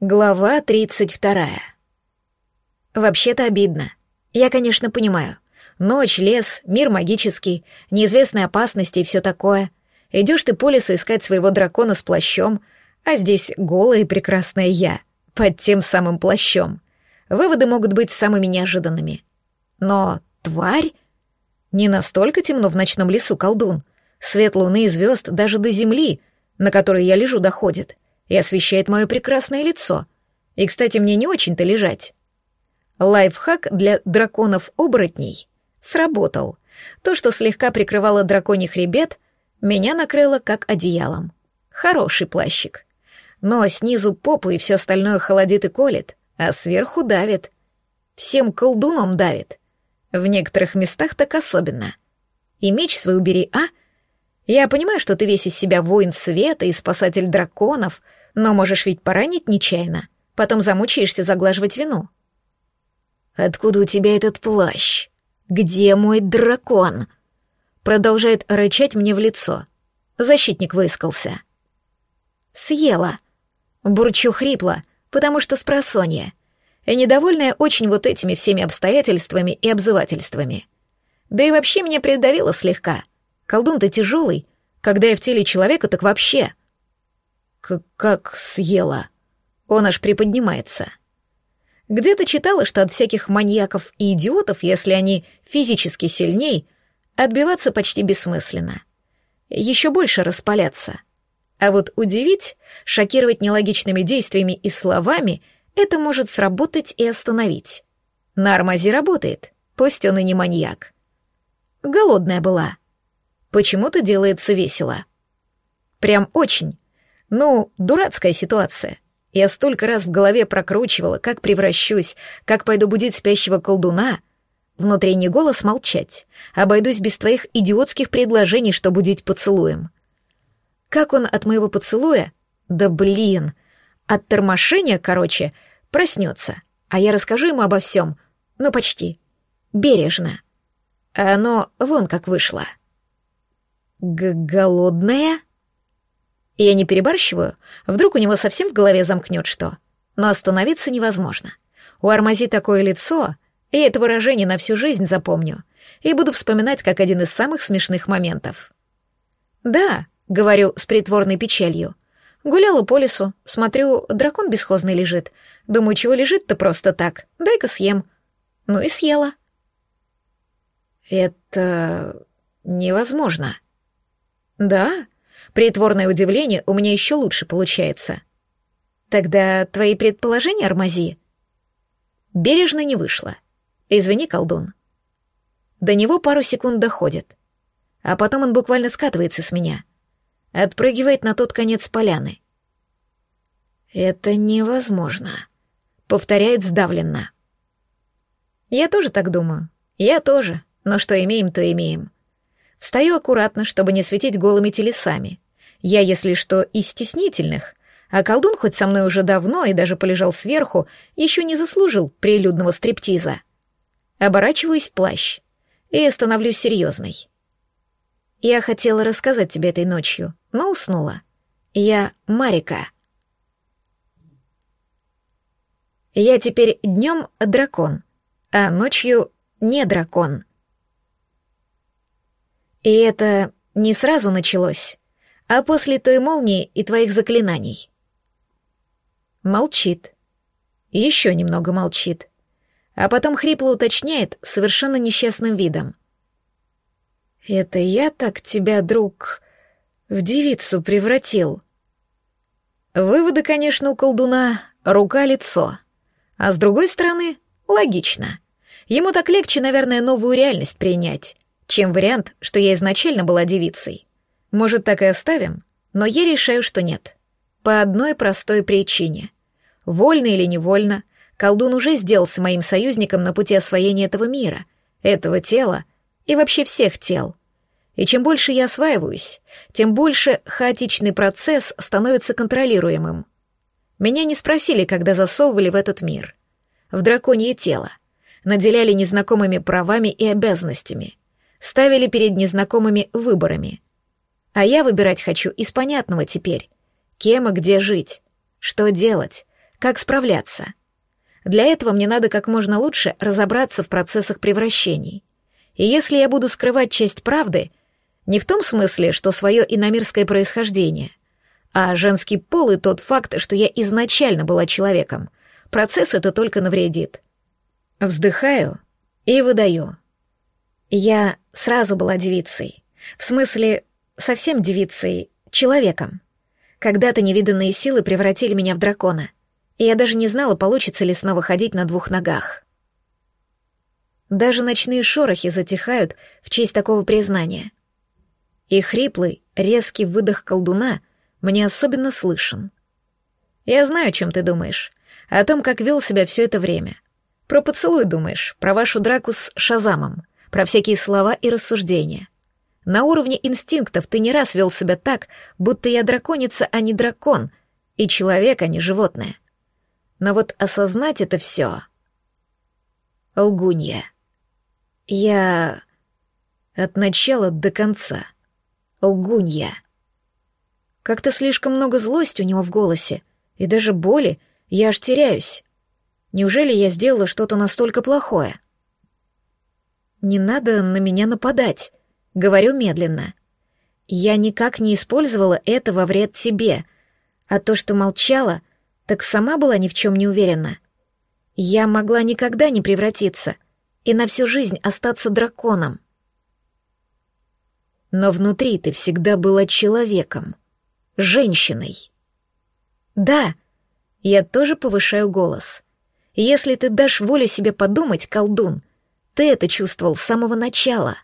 Глава 32. Вообще-то обидно. Я, конечно, понимаю. Ночь, лес, мир магический, неизвестные опасности и все такое. Идешь ты по лесу искать своего дракона с плащом, а здесь голая и прекрасная я, под тем самым плащом. Выводы могут быть самыми неожиданными. Но тварь? Не настолько темно в ночном лесу, колдун. Свет луны и звезд даже до земли, на которой я лежу, доходит — и освещает мое прекрасное лицо. И, кстати, мне не очень-то лежать. Лайфхак для драконов-оборотней сработал. То, что слегка прикрывало драконий хребет, меня накрыло как одеялом. Хороший плащик. Но снизу попу и все остальное холодит и колет, а сверху давит. Всем колдуном давит. В некоторых местах так особенно. И меч свой убери, а? Я понимаю, что ты весь из себя воин света и спасатель драконов — но можешь ведь поранить нечаянно, потом замучаешься заглаживать вину. «Откуда у тебя этот плащ? Где мой дракон?» Продолжает рычать мне в лицо. Защитник выискался. «Съела». Бурчу хрипло, потому что спросонья. И недовольная очень вот этими всеми обстоятельствами и обзывательствами. Да и вообще меня придавило слегка. Колдун ты тяжелый. Когда я в теле человека, так вообще — как съела. Он аж приподнимается. Где-то читала, что от всяких маньяков и идиотов, если они физически сильней, отбиваться почти бессмысленно. Еще больше распаляться. А вот удивить, шокировать нелогичными действиями и словами это может сработать и остановить. На Армазе работает, пусть он и не маньяк. Голодная была. Почему-то делается весело. Прям очень. Ну, дурацкая ситуация. Я столько раз в голове прокручивала, как превращусь, как пойду будить спящего колдуна. Внутренний голос молчать. Обойдусь без твоих идиотских предложений, что будить поцелуем. Как он от моего поцелуя? Да блин. От тормошения, короче, проснется. А я расскажу ему обо всем. Ну, почти. Бережно. А оно вон как вышло. Г «Голодная?» И я не перебарщиваю, вдруг у него совсем в голове замкнет что. Но остановиться невозможно. У Армази такое лицо, и я это выражение на всю жизнь запомню, и буду вспоминать как один из самых смешных моментов. «Да», — говорю с притворной печалью, — гуляла по лесу, смотрю, дракон бесхозный лежит. Думаю, чего лежит-то просто так, дай-ка съем. Ну и съела. «Это невозможно». «Да?» Притворное удивление у меня еще лучше получается. Тогда твои предположения, Армази? Бережно не вышло. Извини, колдун. До него пару секунд доходит. А потом он буквально скатывается с меня. Отпрыгивает на тот конец поляны. «Это невозможно», — повторяет сдавленно. «Я тоже так думаю. Я тоже. Но что имеем, то имеем. Встаю аккуратно, чтобы не светить голыми телесами. Я, если что, из стеснительных, а колдун хоть со мной уже давно и даже полежал сверху, еще не заслужил прилюдного стриптиза. Оборачиваюсь в плащ и становлюсь серьезной. Я хотела рассказать тебе этой ночью, но уснула. Я Марика. Я теперь днем дракон, а ночью не дракон. И это не сразу началось а после той молнии и твоих заклинаний. Молчит. Еще немного молчит. А потом хрипло уточняет совершенно несчастным видом. «Это я так тебя, друг, в девицу превратил?» Выводы, конечно, у колдуна рука-лицо. А с другой стороны, логично. Ему так легче, наверное, новую реальность принять, чем вариант, что я изначально была девицей. Может, так и оставим? Но я решаю, что нет. По одной простой причине. Вольно или невольно, колдун уже сделался моим союзником на пути освоения этого мира, этого тела и вообще всех тел. И чем больше я осваиваюсь, тем больше хаотичный процесс становится контролируемым. Меня не спросили, когда засовывали в этот мир. В драконье тело. Наделяли незнакомыми правами и обязанностями. Ставили перед незнакомыми выборами. А я выбирать хочу из понятного теперь. Кем и где жить. Что делать. как справляться. Для этого мне надо как можно лучше разобраться в процессах превращений. И если я буду скрывать часть правды, не в том смысле, что свое иномирское происхождение, а женский пол и тот факт, что я изначально была человеком, процессу это только навредит. Вздыхаю и выдаю. Я сразу была девицей. В смысле, совсем девицей, человеком. Когда-то невиданные силы превратили меня в дракона, и я даже не знала, получится ли снова ходить на двух ногах. Даже ночные шорохи затихают в честь такого признания. И хриплый, резкий выдох колдуна мне особенно слышен. Я знаю, о чем ты думаешь. О том, как вел себя все это время. Про поцелуй думаешь, про вашу драку с Шазамом, про всякие слова и рассуждения. На уровне инстинктов ты не раз вел себя так, будто я драконица, а не дракон, и человек, а не животное. Но вот осознать это все... Лгунья. Я... От начала до конца. Лгунья. Как-то слишком много злости у него в голосе, и даже боли, я аж теряюсь. Неужели я сделала что-то настолько плохое? Не надо на меня нападать, говорю медленно. Я никак не использовала это во вред тебе, а то, что молчала, так сама была ни в чем не уверена. Я могла никогда не превратиться — и на всю жизнь остаться драконом. Но внутри ты всегда была человеком, женщиной. Да, я тоже повышаю голос. Если ты дашь волю себе подумать, колдун, ты это чувствовал с самого начала.